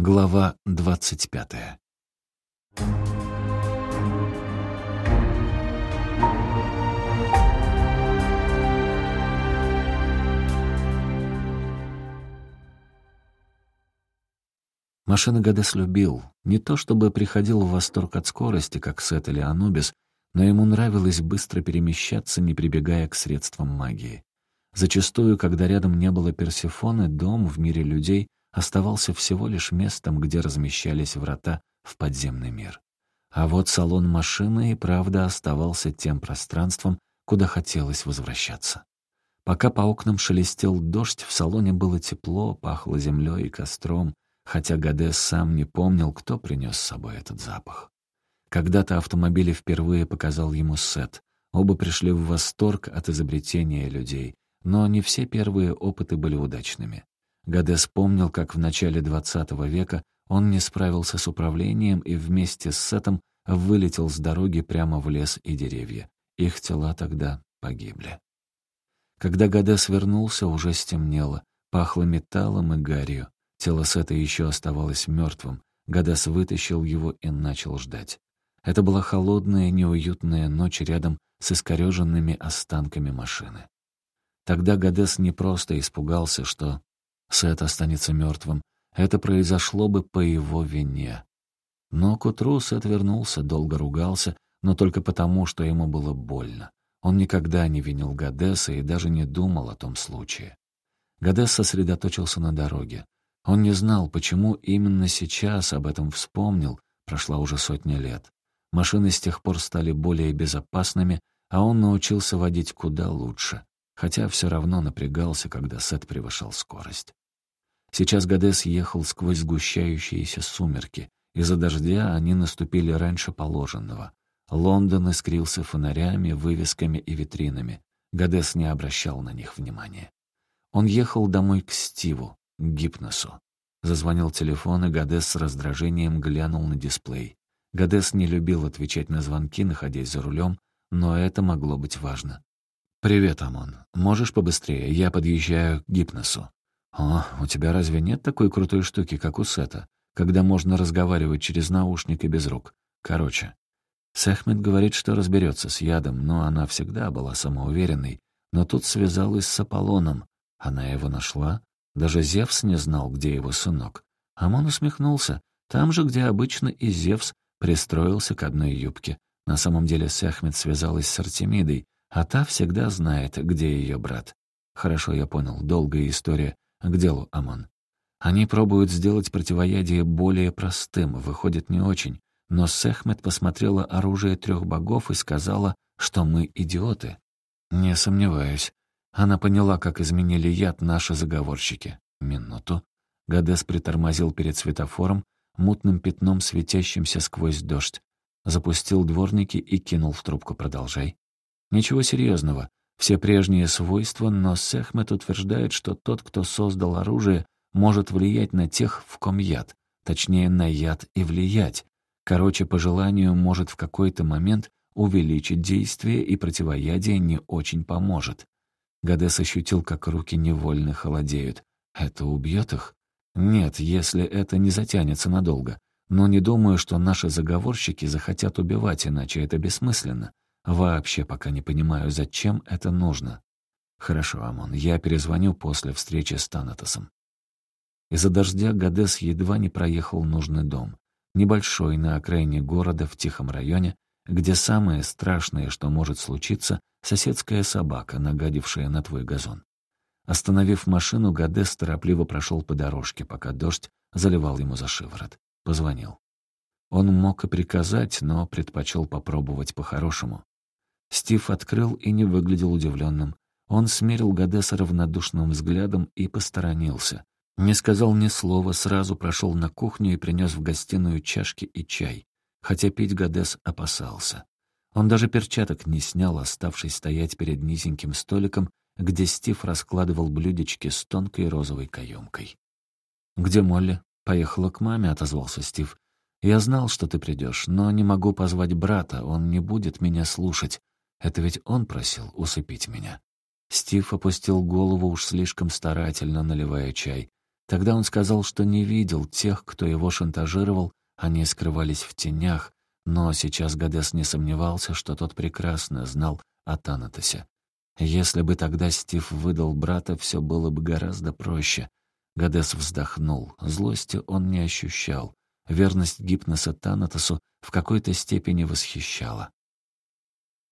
Глава двадцать пятая. Машины Гадес любил. Не то чтобы приходил в восторг от скорости, как Сет или Анубис, но ему нравилось быстро перемещаться, не прибегая к средствам магии. Зачастую, когда рядом не было Персифоны, дом в мире людей оставался всего лишь местом, где размещались врата в подземный мир. А вот салон машины и правда оставался тем пространством, куда хотелось возвращаться. Пока по окнам шелестел дождь, в салоне было тепло, пахло землей и костром, хотя Гадес сам не помнил, кто принес с собой этот запах. Когда-то автомобиль впервые показал ему Сет. Оба пришли в восторг от изобретения людей, но не все первые опыты были удачными. Гадес помнил, как в начале XX века он не справился с управлением и вместе с Сетом вылетел с дороги прямо в лес и деревья. Их тела тогда погибли. Когда Гадес вернулся, уже стемнело, пахло металлом и гарью. Тело Сета еще оставалось мертвым. Гадес вытащил его и начал ждать. Это была холодная, неуютная ночь рядом с искореженными останками машины. Тогда Гадес не просто испугался, что Сет останется мертвым. Это произошло бы по его вине. Но к утру Сет вернулся, долго ругался, но только потому, что ему было больно. Он никогда не винил Гадеса и даже не думал о том случае. Гадес сосредоточился на дороге. Он не знал, почему именно сейчас об этом вспомнил, прошла уже сотня лет. Машины с тех пор стали более безопасными, а он научился водить куда лучше, хотя все равно напрягался, когда Сет превышал скорость. Сейчас Гадес ехал сквозь сгущающиеся сумерки. Из-за дождя они наступили раньше положенного. Лондон искрился фонарями, вывесками и витринами. Гадес не обращал на них внимания. Он ехал домой к Стиву, к Гипносу. Зазвонил телефон, и Гадес с раздражением глянул на дисплей. Гадес не любил отвечать на звонки, находясь за рулем, но это могло быть важно. «Привет, Амон. Можешь побыстрее? Я подъезжаю к Гипносу». «О, у тебя разве нет такой крутой штуки, как у Сета, когда можно разговаривать через наушник и без рук? Короче». Сехмет говорит, что разберется с ядом, но она всегда была самоуверенной. Но тут связалась с Аполлоном. Она его нашла. Даже Зевс не знал, где его сынок. Амон усмехнулся. Там же, где обычно и Зевс пристроился к одной юбке. На самом деле Сехмет связалась с Артемидой, а та всегда знает, где ее брат. Хорошо, я понял, долгая история. К делу, Амон. Они пробуют сделать противоядие более простым, выходит не очень. Но Сехмет посмотрела оружие трех богов и сказала, что мы идиоты. Не сомневаюсь. Она поняла, как изменили яд наши заговорщики. Минуту. Гадес притормозил перед светофором, мутным пятном, светящимся сквозь дождь. Запустил дворники и кинул в трубку «Продолжай». Ничего серьезного. Все прежние свойства, но Сехмет утверждает, что тот, кто создал оружие, может влиять на тех, в ком яд. Точнее, на яд и влиять. Короче, по желанию может в какой-то момент увеличить действие, и противоядие не очень поможет. Гадес ощутил, как руки невольно холодеют. Это убьет их? Нет, если это не затянется надолго. Но не думаю, что наши заговорщики захотят убивать, иначе это бессмысленно. Вообще пока не понимаю, зачем это нужно. Хорошо, Амон, я перезвоню после встречи с Танатосом. Из-за дождя Гадес едва не проехал нужный дом. Небольшой, на окраине города, в тихом районе, где самое страшное, что может случиться, соседская собака, нагадившая на твой газон. Остановив машину, Гадес торопливо прошел по дорожке, пока дождь заливал ему за шиворот. Позвонил. Он мог и приказать, но предпочел попробовать по-хорошему. Стив открыл и не выглядел удивленным. Он смерил Гадеса равнодушным взглядом и посторонился. Не сказал ни слова, сразу прошел на кухню и принес в гостиную чашки и чай. Хотя пить Гадес опасался. Он даже перчаток не снял, оставшись стоять перед низеньким столиком, где Стив раскладывал блюдечки с тонкой розовой каемкой. «Где Молли?» «Поехала к маме», — отозвался Стив. «Я знал, что ты придешь, но не могу позвать брата, он не будет меня слушать. Это ведь он просил усыпить меня. Стив опустил голову уж слишком старательно, наливая чай. Тогда он сказал, что не видел тех, кто его шантажировал, они скрывались в тенях, но сейчас Гадес не сомневался, что тот прекрасно знал о Танатосе. Если бы тогда Стив выдал брата, все было бы гораздо проще. Гадес вздохнул. Злости он не ощущал. Верность гипноса Танатосу в какой-то степени восхищала.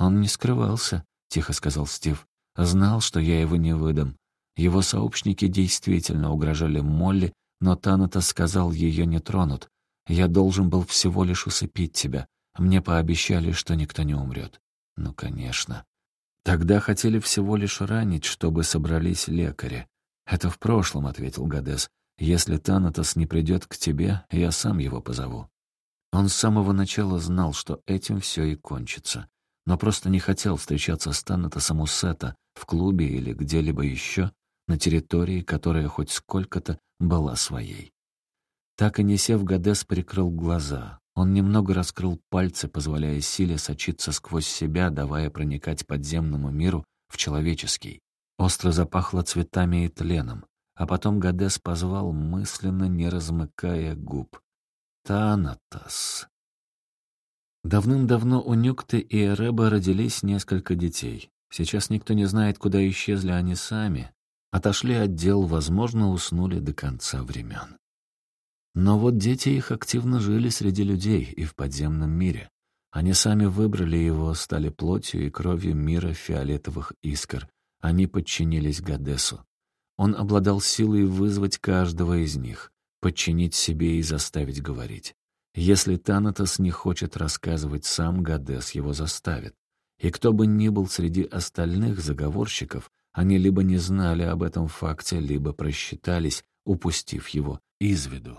«Он не скрывался», — тихо сказал Стив. «Знал, что я его не выдам. Его сообщники действительно угрожали Молли, но Танатос сказал, ее не тронут. Я должен был всего лишь усыпить тебя. Мне пообещали, что никто не умрет. Ну, конечно. Тогда хотели всего лишь ранить, чтобы собрались лекари. «Это в прошлом», — ответил Гадес. «Если Танатос не придет к тебе, я сам его позову». Он с самого начала знал, что этим все и кончится, но просто не хотел встречаться с Танатосом у Сета, в клубе или где-либо еще, на территории, которая хоть сколько-то была своей. Так и не сев, Гадес прикрыл глаза. Он немного раскрыл пальцы, позволяя силе сочиться сквозь себя, давая проникать подземному миру в человеческий. Остро запахло цветами и тленом, а потом Гадес позвал, мысленно не размыкая губ. «Танатос». Давным-давно у Нюкты и Эреба родились несколько детей. Сейчас никто не знает, куда исчезли они сами. Отошли от дел, возможно, уснули до конца времен. Но вот дети их активно жили среди людей и в подземном мире. Они сами выбрали его, стали плотью и кровью мира фиолетовых искр. Они подчинились Гадесу. Он обладал силой вызвать каждого из них, подчинить себе и заставить говорить. Если Танатос не хочет рассказывать сам, Гадес его заставит. И кто бы ни был среди остальных заговорщиков, они либо не знали об этом факте, либо просчитались, упустив его из виду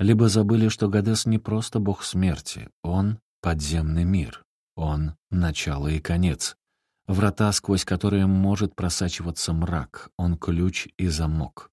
либо забыли, что Гадес не просто бог смерти, он — подземный мир, он — начало и конец, врата, сквозь которые может просачиваться мрак, он — ключ и замок.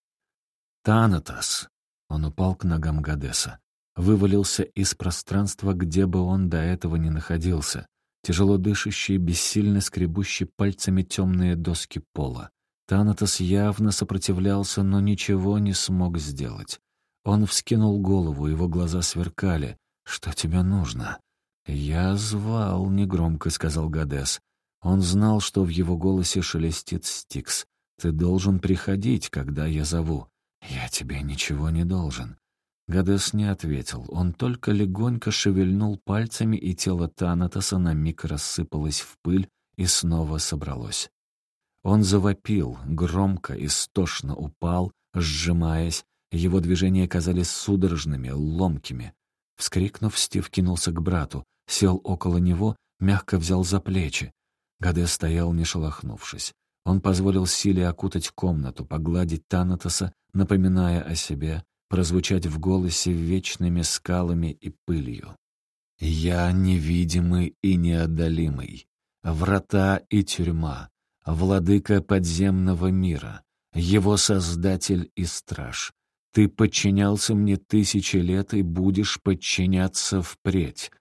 Танатос, он упал к ногам Гадеса, вывалился из пространства, где бы он до этого не находился, тяжело дышащий, бессильно скребущий пальцами темные доски пола. Танатос явно сопротивлялся, но ничего не смог сделать. Он вскинул голову, его глаза сверкали. «Что тебе нужно?» «Я звал», — негромко сказал Гадес. Он знал, что в его голосе шелестит Стикс. «Ты должен приходить, когда я зову». «Я тебе ничего не должен». Гадес не ответил. Он только легонько шевельнул пальцами, и тело Танатоса на миг рассыпалось в пыль и снова собралось. Он завопил, громко, истошно упал, сжимаясь, его движения казались судорожными, ломкими. Вскрикнув, Стив кинулся к брату, сел около него, мягко взял за плечи. Гаде стоял, не шелохнувшись. Он позволил силе окутать комнату, погладить Танатоса, напоминая о себе, прозвучать в голосе вечными скалами и пылью. «Я невидимый и неодолимый, врата и тюрьма, владыка подземного мира, его создатель и страж, ты подчинялся мне тысячи лет и будешь подчиняться впредь».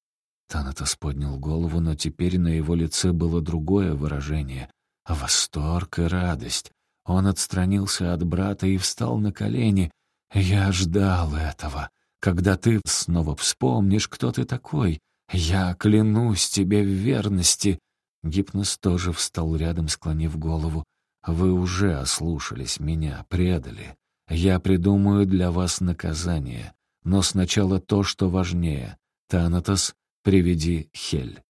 Танатос поднял голову, но теперь на его лице было другое выражение — восторг и радость. Он отстранился от брата и встал на колени. «Я ждал этого. Когда ты снова вспомнишь, кто ты такой, я клянусь тебе в верности». Гипнос тоже встал рядом, склонив голову. «Вы уже ослушались меня, предали. Я придумаю для вас наказание, но сначала то, что важнее. Танатос, приведи Хель».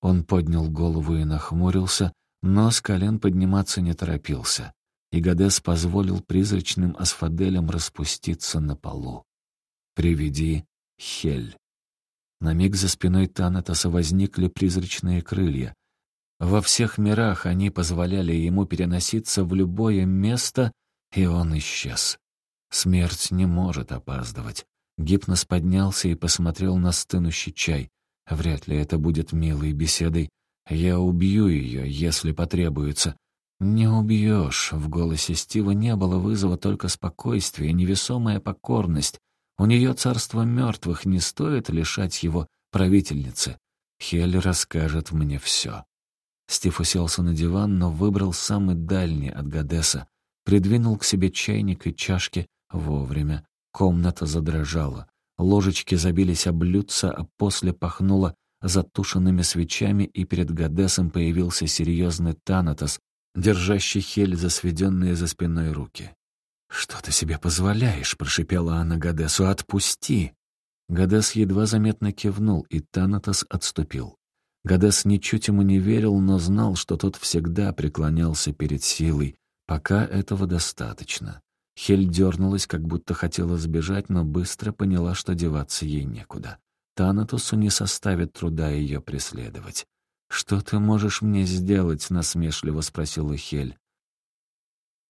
Он поднял голову и нахмурился, но с колен подниматься не торопился. И Гадес позволил призрачным асфаделям распуститься на полу. «Приведи Хель». На миг за спиной Танатоса возникли призрачные крылья. Во всех мирах они позволяли ему переноситься в любое место, и он исчез. Смерть не может опаздывать. Гипнос поднялся и посмотрел на стынущий чай. Вряд ли это будет милой беседой. Я убью ее, если потребуется. «Не убьешь», — в голосе Стива не было вызова только спокойствие, невесомая покорность. У нее царство мертвых, не стоит лишать его правительницы. Хель расскажет мне все. Стив уселся на диван, но выбрал самый дальний от Гадеса. придвинул к себе чайник и чашки вовремя. Комната задрожала. Ложечки забились об блюдца, а после пахнуло затушенными свечами, и перед Гадесом появился серьезный Танатос, держащий Хель за сведенные за спиной руки. «Что ты себе позволяешь?» — прошипела она Гадесу. «Отпусти!» Гадес едва заметно кивнул, и Танатос отступил. Гадес ничуть ему не верил, но знал, что тот всегда преклонялся перед силой. Пока этого достаточно. Хель дернулась, как будто хотела сбежать, но быстро поняла, что деваться ей некуда. Танатусу не составит труда ее преследовать. «Что ты можешь мне сделать?» — насмешливо спросила Хель.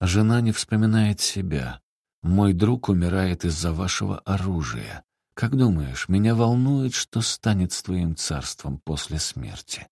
«Жена не вспоминает себя. Мой друг умирает из-за вашего оружия. Как думаешь, меня волнует, что станет с твоим царством после смерти?»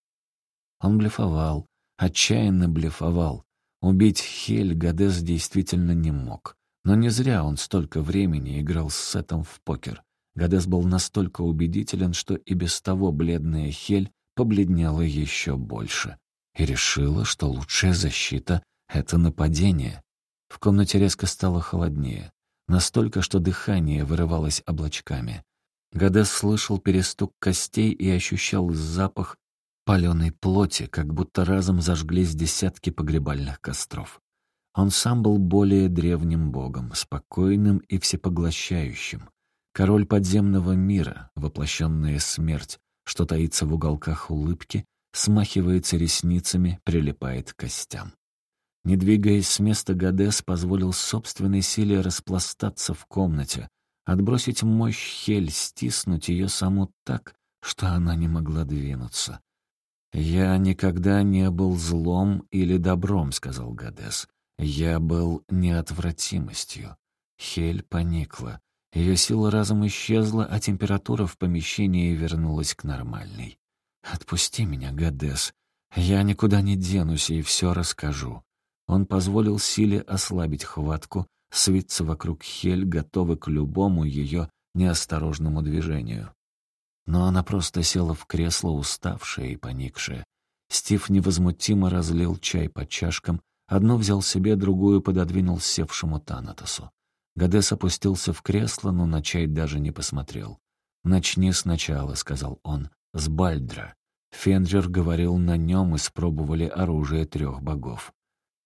Он блефовал, отчаянно блефовал. Убить Хель Гадес действительно не мог. Но не зря он столько времени играл с Сетом в покер. Гадес был настолько убедителен, что и без того бледная Хель побледнела еще больше и решила, что лучшая защита — это нападение. В комнате резко стало холоднее, настолько, что дыхание вырывалось облачками. Гадес слышал перестук костей и ощущал запах паленой плоти, как будто разом зажглись десятки погребальных костров. Он сам был более древним богом, спокойным и всепоглощающим. Король подземного мира, воплощенная смерть, что таится в уголках улыбки, смахивается ресницами, прилипает к костям. Не двигаясь с места, Гадес позволил собственной силе распластаться в комнате, отбросить мощь Хель, стиснуть ее саму так, что она не могла двинуться. «Я никогда не был злом или добром», — сказал Гадес. «Я был неотвратимостью». Хель поникла. Ее сила разом исчезла, а температура в помещении вернулась к нормальной. «Отпусти меня, Гадес. Я никуда не денусь и все расскажу». Он позволил силе ослабить хватку, свиться вокруг Хель, готовый к любому ее неосторожному движению. Но она просто села в кресло, уставшая и поникшая. Стив невозмутимо разлил чай по чашкам, одну взял себе, другую пододвинул севшему Танатосу. Гадес опустился в кресло, но на чай даже не посмотрел. «Начни сначала», — сказал он, — «с Бальдра». Фенджер говорил, на нем испробовали оружие трех богов.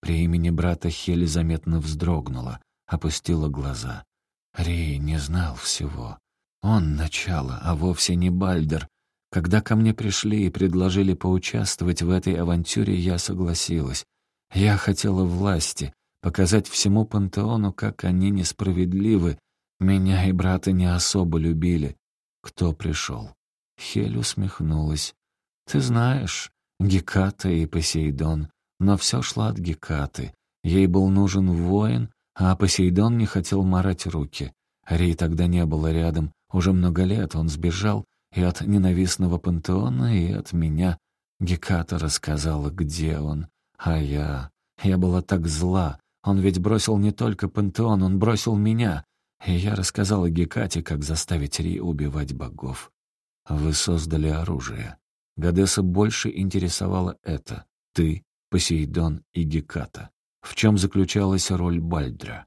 При имени брата Хели заметно вздрогнула, опустила глаза. Рей не знал всего. Он — начало, а вовсе не Бальдер. Когда ко мне пришли и предложили поучаствовать в этой авантюре, я согласилась. Я хотела власти, показать всему пантеону, как они несправедливы. Меня и брата не особо любили. Кто пришел? Хель усмехнулась. Ты знаешь, Геката и Посейдон. Но все шло от Гекаты. Ей был нужен воин, а Посейдон не хотел марать руки. Рей тогда не было рядом. Уже много лет он сбежал и от ненавистного пантеона, и от меня. Геката рассказала, где он. А я... Я была так зла. Он ведь бросил не только пантеон, он бросил меня. И я рассказала Гекате, как заставить Ри убивать богов. Вы создали оружие. Гадеса больше интересовало это. Ты, Посейдон и Геката. В чем заключалась роль Бальдра?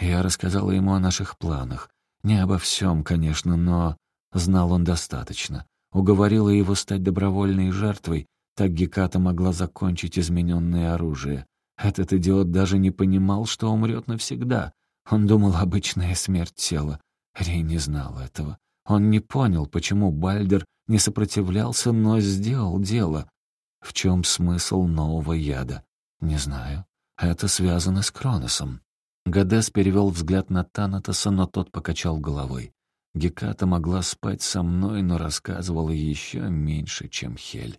Я рассказала ему о наших планах, не обо всем, конечно, но знал он достаточно. Уговорила его стать добровольной жертвой, так Геката могла закончить измененное оружие. Этот идиот даже не понимал, что умрет навсегда. Он думал, обычная смерть тела. Рей не знал этого. Он не понял, почему Бальдер не сопротивлялся, но сделал дело. В чем смысл нового яда? Не знаю. Это связано с Кроносом. Гадес перевел взгляд на Танатоса, но тот покачал головой. Геката могла спать со мной, но рассказывала еще меньше, чем Хель.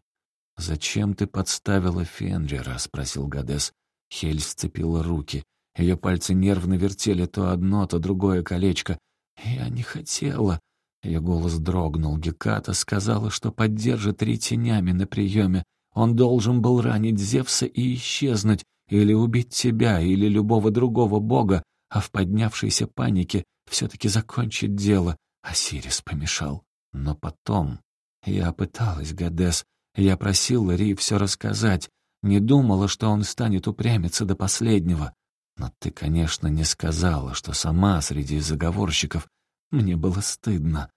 «Зачем ты подставила Фенрира?» — спросил Гадес. Хель сцепила руки. Ее пальцы нервно вертели то одно, то другое колечко. «Я не хотела». Ее голос дрогнул. Геката сказала, что поддержит Ри тенями на приеме. Он должен был ранить Зевса и исчезнуть, или убить тебя, или любого другого бога, а в поднявшейся панике все-таки закончить дело. Осирис помешал. Но потом... Я пыталась, Гадес. Я просила Ри все рассказать. Не думала, что он станет упрямиться до последнего. Но ты, конечно, не сказала, что сама среди заговорщиков. Мне было стыдно.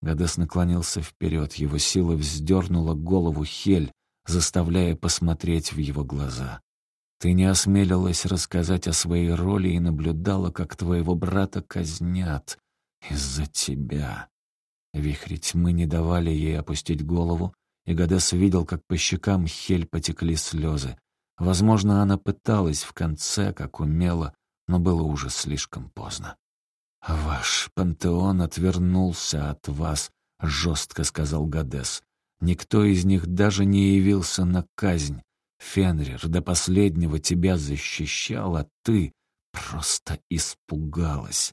Гадес наклонился вперед, его сила вздернула голову Хель, заставляя посмотреть в его глаза. Ты не осмелилась рассказать о своей роли и наблюдала, как твоего брата казнят из-за тебя. Вихри тьмы не давали ей опустить голову, и Гадес видел, как по щекам Хель потекли слезы. Возможно, она пыталась в конце, как умела, но было уже слишком поздно. «Ваш пантеон отвернулся от вас», — жестко сказал Гадес. «Никто из них даже не явился на казнь. Фенрир до последнего тебя защищал, а ты просто испугалась.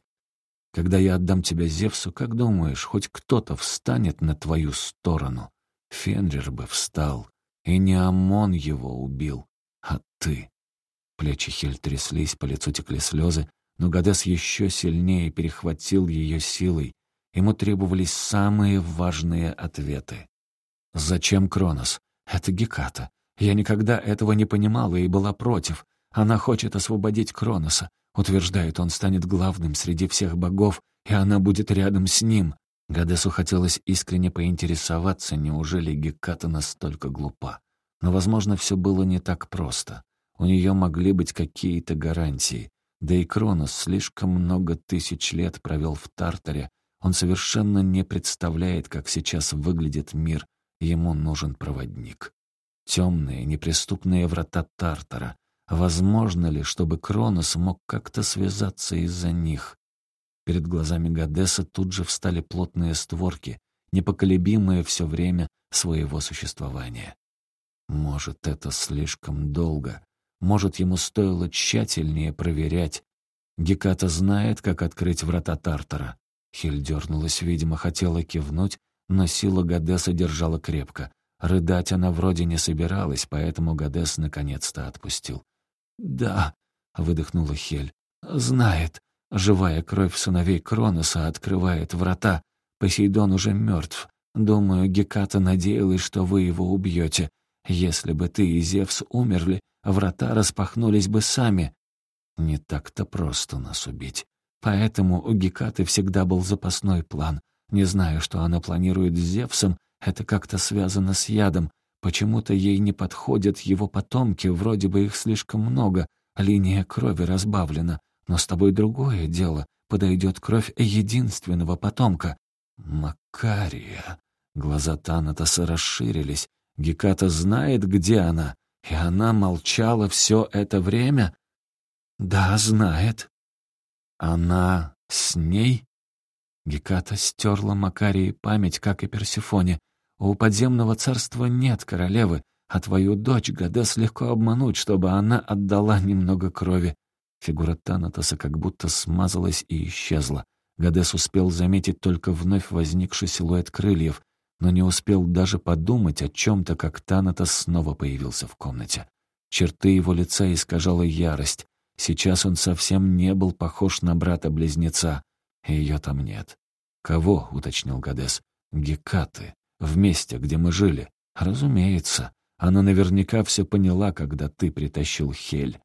Когда я отдам тебя Зевсу, как думаешь, хоть кто-то встанет на твою сторону? Фенрир бы встал, и не Амон его убил, а ты. Плечи Хель тряслись, по лицу текли слезы, но Гадес еще сильнее перехватил ее силой. Ему требовались самые важные ответы. «Зачем Кронос? Это Геката. Я никогда этого не понимала и была против. Она хочет освободить Кроноса. Утверждает, он станет главным среди всех богов, и она будет рядом с ним. Гадесу хотелось искренне поинтересоваться, неужели Геката настолько глупа. Но, возможно, все было не так просто. У нее могли быть какие-то гарантии. Да и Кронос слишком много тысяч лет провел в Тартаре. Он совершенно не представляет, как сейчас выглядит мир. Ему нужен проводник. Темные, неприступные врата Тартара. Возможно ли, чтобы Кронос мог как-то связаться из-за них? Перед глазами Гадеса тут же встали плотные створки, непоколебимые все время своего существования. Может, это слишком долго. Может, ему стоило тщательнее проверять. Геката знает, как открыть врата Тартара. Хель дернулась, видимо, хотела кивнуть, но сила Гадеса держала крепко. Рыдать она вроде не собиралась, поэтому Гадес наконец-то отпустил. «Да», — выдохнула Хель, — «знает. Живая кровь сыновей Кроноса открывает врата. Посейдон уже мертв. Думаю, Геката надеялась, что вы его убьете. Если бы ты и Зевс умерли, врата распахнулись бы сами. Не так-то просто нас убить. Поэтому у Гекаты всегда был запасной план. Не знаю, что она планирует с Зевсом, это как-то связано с ядом. Почему-то ей не подходят его потомки, вроде бы их слишком много, линия крови разбавлена. Но с тобой другое дело. Подойдет кровь единственного потомка. Макария. Глаза Танатоса расширились. Геката знает, где она. И она молчала все это время? Да, знает. Она с ней? Геката стерла Макарии память, как и Персифоне. У подземного царства нет королевы, а твою дочь Гадес легко обмануть, чтобы она отдала немного крови. Фигура Танатоса как будто смазалась и исчезла. Гадес успел заметить только вновь возникший силуэт крыльев, но не успел даже подумать о чем-то, как Танатос снова появился в комнате. Черты его лица искажала ярость. Сейчас он совсем не был похож на брата-близнеца. Ее там нет. «Кого?» — уточнил Гадес. «Гекаты. В месте, где мы жили. Разумеется. Она наверняка все поняла, когда ты притащил Хель.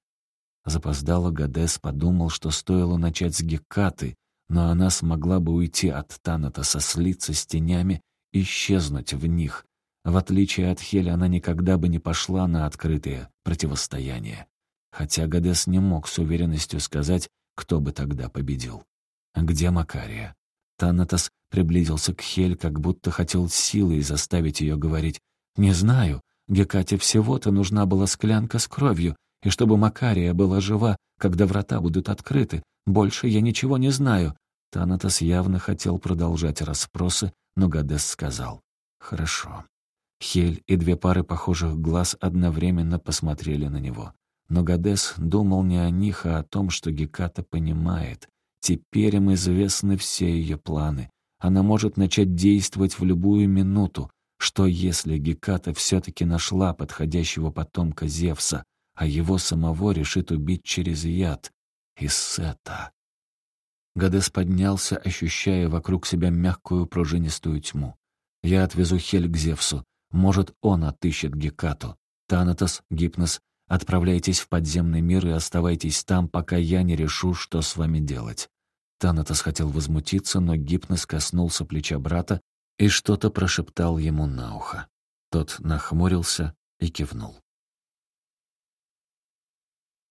Запоздало Гадес подумал, что стоило начать с Гекаты, но она смогла бы уйти от Танатоса, слиться с тенями, исчезнуть в них. В отличие от Хель, она никогда бы не пошла на открытое противостояние. Хотя Гадес не мог с уверенностью сказать, кто бы тогда победил. Где Макария? Танатос приблизился к Хель, как будто хотел силой заставить ее говорить. «Не знаю. Гекате всего-то нужна была склянка с кровью, и чтобы Макария была жива, когда врата будут открыты. Больше я ничего не знаю». Танатос явно хотел продолжать расспросы, но Гадес сказал «Хорошо». Хель и две пары похожих глаз одновременно посмотрели на него. Но Гадес думал не о них, а о том, что Геката понимает. Теперь им известны все ее планы. Она может начать действовать в любую минуту. Что если Геката все-таки нашла подходящего потомка Зевса? А его самого решит убить через яд. И Сета. Гадес поднялся, ощущая вокруг себя мягкую пружинистую тьму. «Я отвезу Хель к Зевсу. Может, он отыщет Гекату. Танатос, Гипнос, Отправляйтесь в подземный мир и оставайтесь там, пока я не решу, что с вами делать». Танатос хотел возмутиться, но Гипнос коснулся плеча брата и что-то прошептал ему на ухо. Тот нахмурился и кивнул.